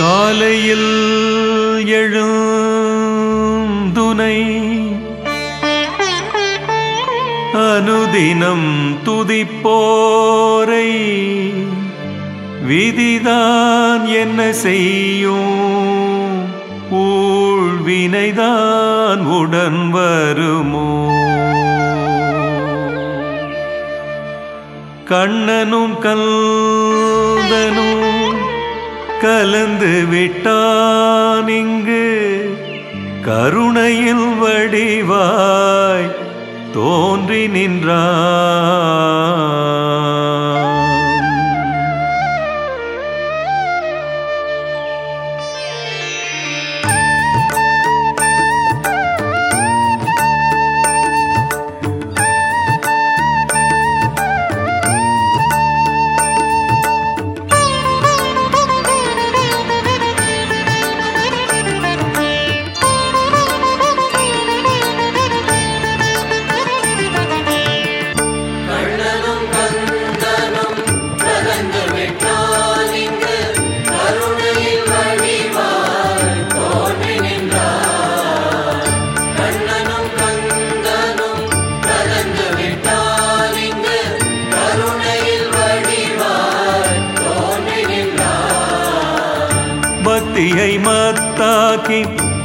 காலையில் எழுந்துனை அனுதினம் துதிப்போரை விதிதான் என்ன செய்யும்? ஊழ்வினைதான் உடன் வருமோ? கண்ணனும் கல்தனும் கலந்து விட்டான் இங்கு. கருணையில் வடிவாய் தோன்றி நின்றான்.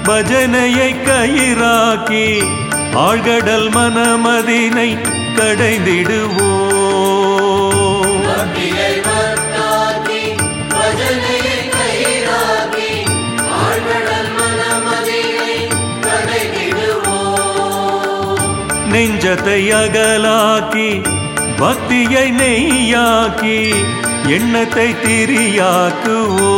பஜனையை கயிறாக்கி ஆழ்கடல் மனமதினை பஜனையை கயிறாக்கி ஆழ்கடல் மனமதியை கடைந்திடுவோம் நெஞ்சத்தை அகலாக்கி பக்தியை நெய்யாக்கி எண்ணத்தை திரியாக்குவோ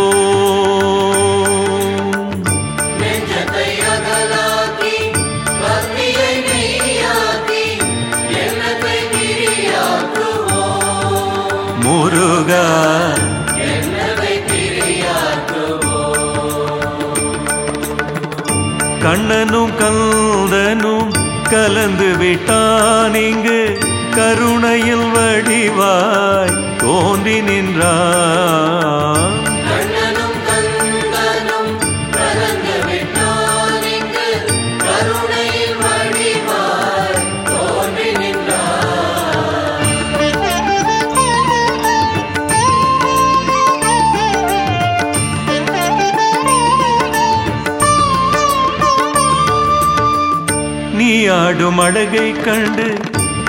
கண்ணனும் கந்தனும் கலந்து விட்டான் இங்கு. கருணையில் வடிவாய் தோன்றி நின்றான். ஆடும் அழகை கண்டு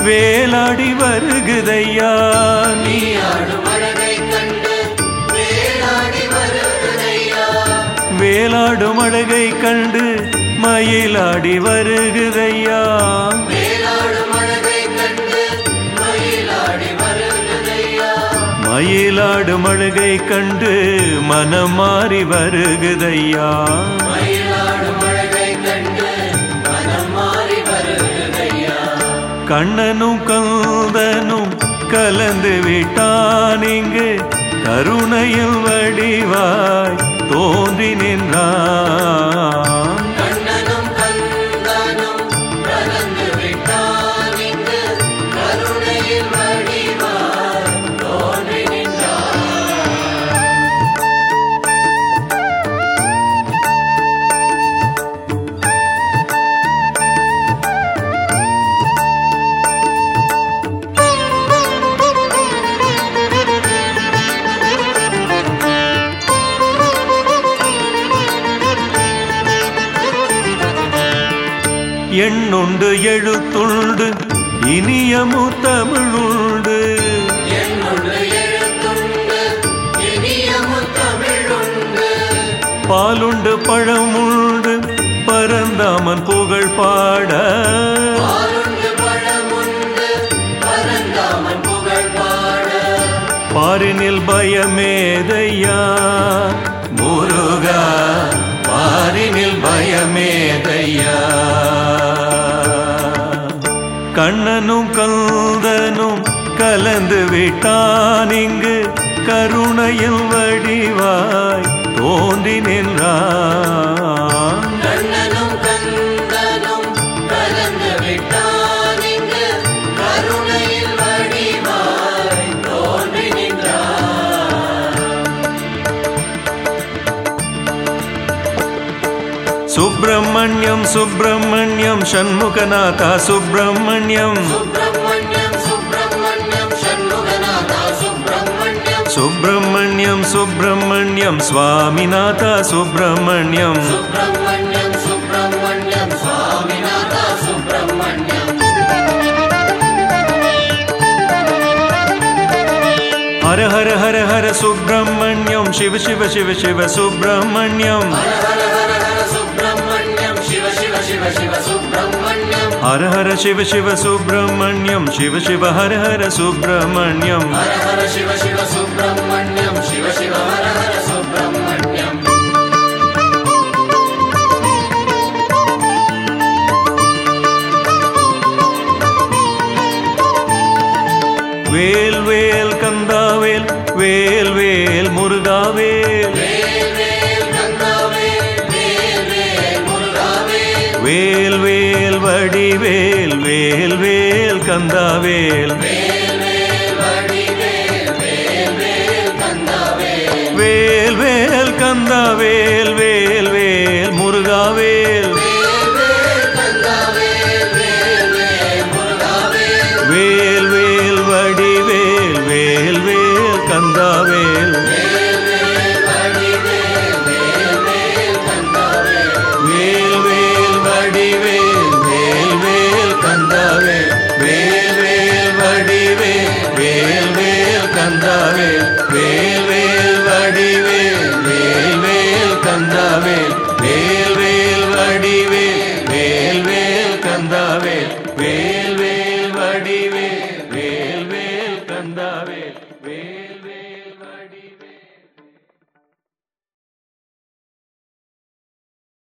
வேலாடி வருகுதையா. நீ ஆடும் அழகை கண்டு வேளாடி வருவதையா வேலாடும் அழகை கண்டு மயிலாடி வருகுதையா. மயிலாடும் அழகை கண்டு மனம் மாறி வருகுதையா கண்ணனும் கந்தனும் கலந்து விட்டான் இங்கு. கருணையில் வடிவா எண்ணுண்டு எழுத்துண்டு இனியமு தமிழுண்டு பாலுண்டு பழமுண்டு பரந்தாமன் புகழ் பாட. பாரினில் பயமேதையா? முருகா பாரினில் பயமேதையா? கண்ணனும் கல்தனும் கலந்து விட்டான் இங்கு கருணையில் வடிவாய் தோன்றி நின்றான் सुब्रह्मण्यं सुब्रह्मण्यं षण्मुखनाथ सुब्रह्मण्यम्। सुब्रह्मण्यं सुब्रह्मण्यं स्वामिनाथ सुब्रह्मण्यम्। हर हर हर हर सुब्रह्मण्यं शिव शिव शिव शिव सुब्रह्मण्यम्। சிவ சிவ சிவ சுப்பிரமணியம் ஹர ஹர சிவ சிவ சுப்பிரமணியம் சிவ சிவ ஹர ஹர சுப்பிரமணியம் ஹர ஹர சிவ சிவ சுப்பிரமணியம் சிவ சிவ ஹர ஹர சுப்பிரமணியம் வேல் வேல் கந்தாவேல் வேல் வேல் முருகாவேல் வேல் வேல் கந்தாவேல் வேல் வேல். வேல் வேல் கந்தாவேல் வேல் வேல் கந்தாவேல் வேல் வேல். முருகாவேல் வேல் வேல்